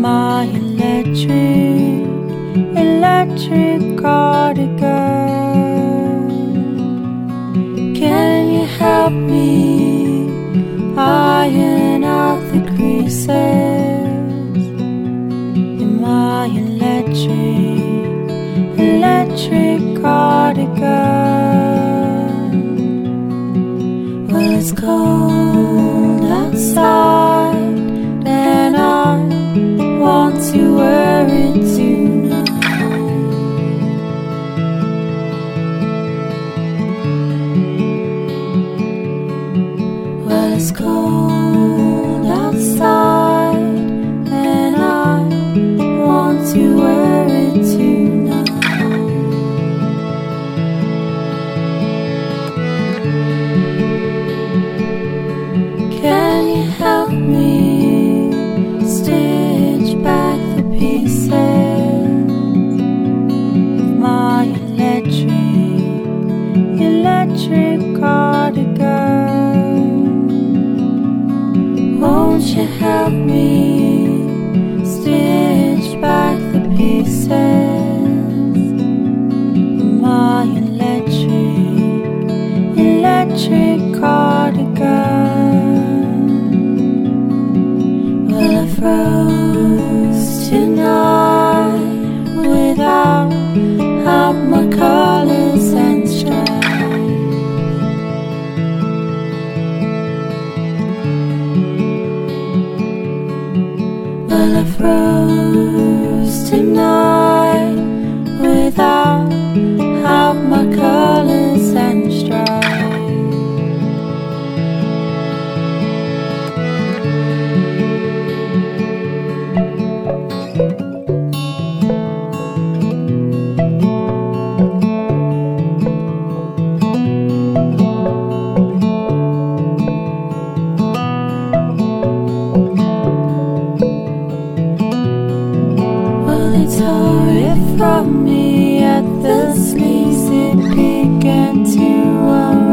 my electric, electric cardigan. Can you help me iron out the creases in my electric, electric cardigan? Well, let's go. Cold. to help me. of rose. nearly tore it from me at the sleazy It began to